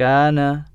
kana